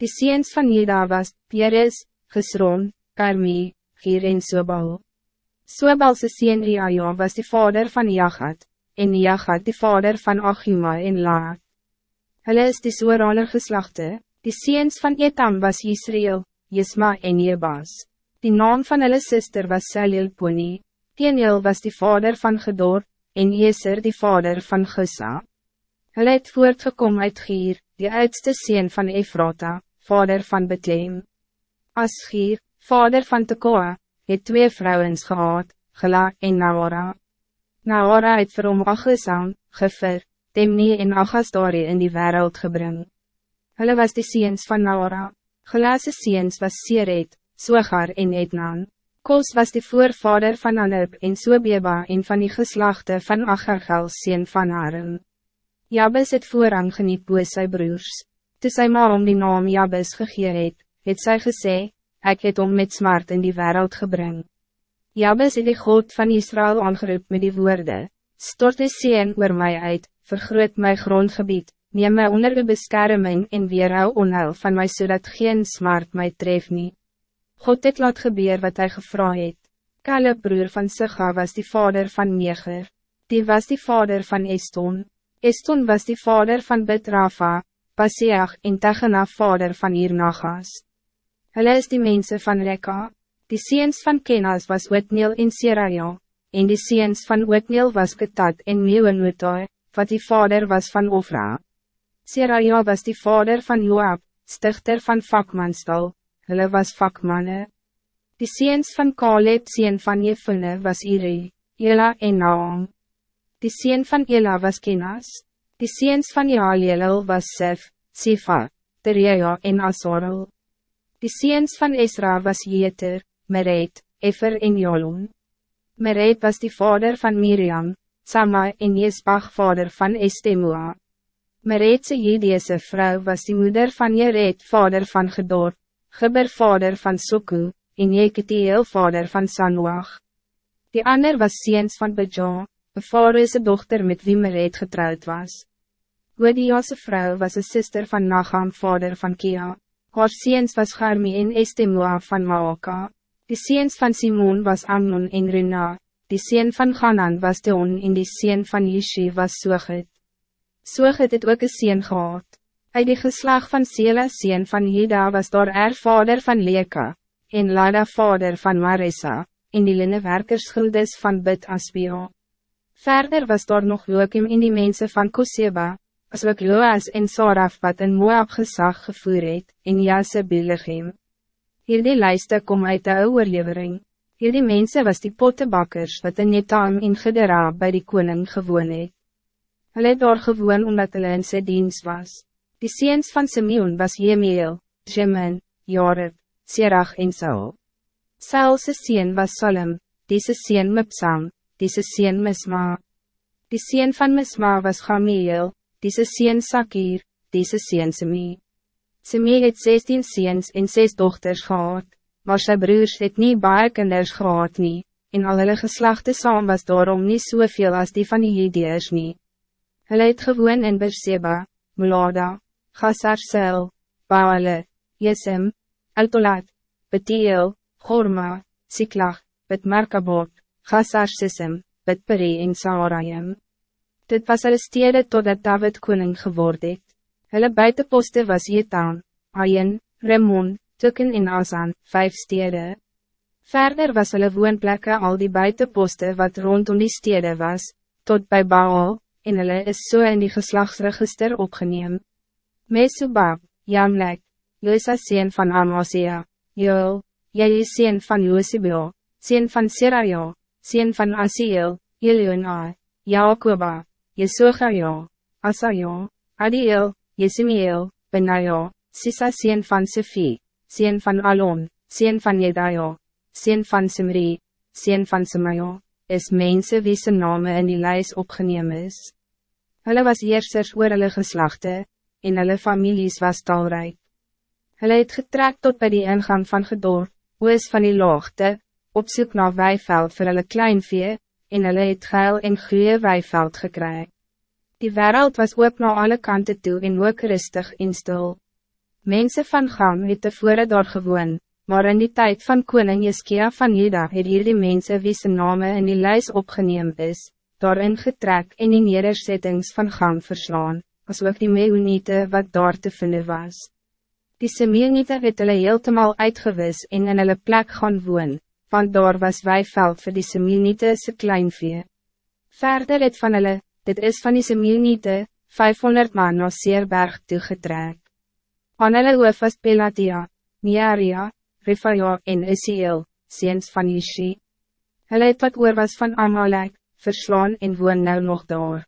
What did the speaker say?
Die seens van Jeda was Peres, Gesron, Karmi, Gier en Sobal. Sobalse sien Riaja was de vader van Jachat, en Jachat de vader van Achima en Laat. Hulle is die Soeraler geslachte, die seens van Etam was Israel, Jesma en Jebas. Die naam van hulle sister was Selil Poni, Teenil was die vader van Gedor, en Jeser die vader van Gusa. Hulle het voortgekom uit Gier, die oudste seen van Efrata, vader van Betleem. As Gier, vader van Tekoa, het twee vrouwens gehad, Gela en Naora. Naora het vir hom Agesam, Gefer, Temni en Agastari in die wereld gebring. Hulle was die seens van Naora. Gelase seens was Seret, Sogar en Etnan. Kos was de voorvader van Anub en Sobeba en van die geslachte van Agargal seen van Aaron. Jabes het voorrang geniet boe sy broers. Toe sy maar om die naam Jabes gegee het, het sy gesê, ik het om met smart in die wereld gebring. Jabes het die God van Israël aangeroep met die woorden: Stort die seen oor mij uit, vergroot my grondgebied, neem my onder de beskerming en weerhou onheil van mij zodat geen smart mij tref nie. God het laat gebeur wat hij gevra het. Caleb broer van Siga was die vader van Meger. Die was die vader van Eston. Eston was die vader van Betrafa, Paseach en Tegena vader van Hirnagas. Hulle is die mensen van Rekka. Die seens van Kenas was Ootneel en Seraja, en die seens van Ootneel was Ketat en Meeuwenootai, wat die vader was van Ofra. Seraja was die vader van Joab, stichter van vakmanstal, hulle was vakmanne. Die seens van Kaleb seen van Jefune was Iri, Ela en Naam. Die seen van Ela was Kenas. Die seens van Jaalelel was Sef, Sifa, Terea en Asorel. Die seens van Esra was Jeter, Meret, Efer en Jolon. Meret was die vader van Miriam, Sama en Jesbach vader van Estemua. Meret's Jedese vrouw was die moeder van Jered vader van Gedor, Geber vader van Soku, en Jeketiel vader van Sanuach. Die ander was seens van Beja, een vaderse dochter met wie Meret getrouwd was. Godiase vrouw was een sister van Nacham vader van Kia. Haar seens was Garmi en Estemua van Maoka. Die seens van Simon was Amnon en Rina. Die seen van Ganan was Deon en die seen van Yishi was Soget. Soget het ook een seen gehad. Uit die geslag van Sela seen van Hida was daar er vader van Leka, en Lada vader van Marissa, en die linnewerkersgildes van Bid Aspio. Verder was daar nog Joachim in die mensen van Koseba, as ook Joas en Saraf wat in Moab gezag gevoer het, en Jase Bilegem. Hierdie lijste kom uit de oorlevering. Hierdie mense was die pottebakkers wat in Netam en Gedera bij die koning gewoon het. Hulle het daar gewoon omdat hulle in sy dienst was. Die seens van Simeon was Jemeel, Jemen, Jareb, Serach en Saul. Saulse seen was Salem, deze seen Mipsam, deze seen Misma. Die seen van Misma was Gameel, deze sien Sakir, deze sien Semi. Semi het 16 seens en 6 dochters gehad, maar sy broers het nie baie kinders gehad nie, en al hulle geslachte saam was daarom niet soveel als die van die Jedeers nie. Hulle het gewoon in Berseba, Mulada, Gazarsel, Baale, Jesem, Altolat, Betiel, Gorma, Siklag, Bet Markabot, Gazarsisem, Bet Peri en Saarayim. Dit was hulle stede totdat David koning geword het. Hulle buitenposte was Jetan, Ayen, Remon, Tukken en Azan, vijf stede. Verder was hulle woonplekke al die buitenposte wat rondom die stede was, tot bij Baal, en hulle is so in die geslagsregister opgeneem. Mesubab, Jamlek, Josa sien van Amasia, Joel, is sien van Josibio, sien van Seraja, sien van Asiel, Elionai, Jacoba, Jesogaja, Asaja, Adiel, Jesimiel, Benaja, Sisa sien van Sefi, sien van Alon, sien van Jedaja, sien van Simri, sien van Semaja, is mense wie sy name in die lijst opgeneem is. Hulle was heersers oor hulle geslachte, en hulle families was talrijk. Hulle het getrek tot bij die ingang van Gedor, oos van die laagte, op soek na weiveld vir hulle kleinvee, en hulle het geil en goeie weiveld gekry. Die wereld was ook na alle kanten toe en ook rustig en stil. Mensen van Gam het tevore daar gewoon, maar in die tijd van koning Jeskia van Juda het hier die mense wie zijn name in die lijst opgeneem is, daarin getrek en die nederzettings van Gam verslaan, as ook die Meuniete wat daar te vinden was. Die Simeoniete het hulle heeltemaal uitgewis en in hulle plek gaan woon, want daar was weiveld vir die Simeoniete se kleinvee. Verder het van hulle, dit is van die Simeoniete, 500 man na Seerberg toegetrek. Aan hulle hoof was Pelatia, Nearia, Rifaya en Isiel, seens van Ishi. Hulle het wat oor was van Amalek, verslaan en woon nou nog daar.